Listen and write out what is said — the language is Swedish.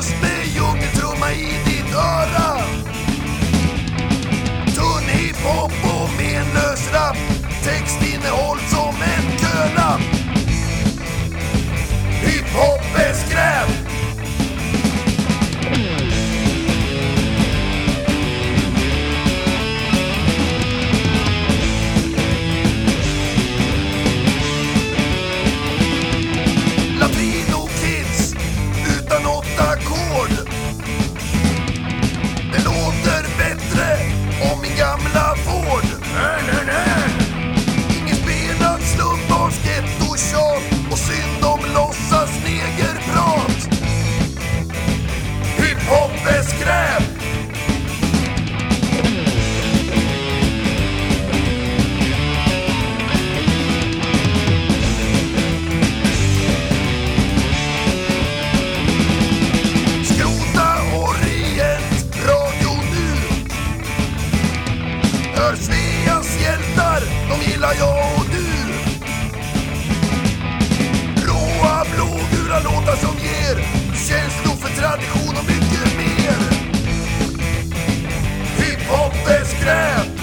puss med djungeltrumma i ditt öra. Tunn hiphop och menlös rap. Textinnehåll som För Sveas hjältar, de gillar jag och du. Blåa, blågula låtar som ger känslor för tradition och mycket mer. Hiphop är skräp.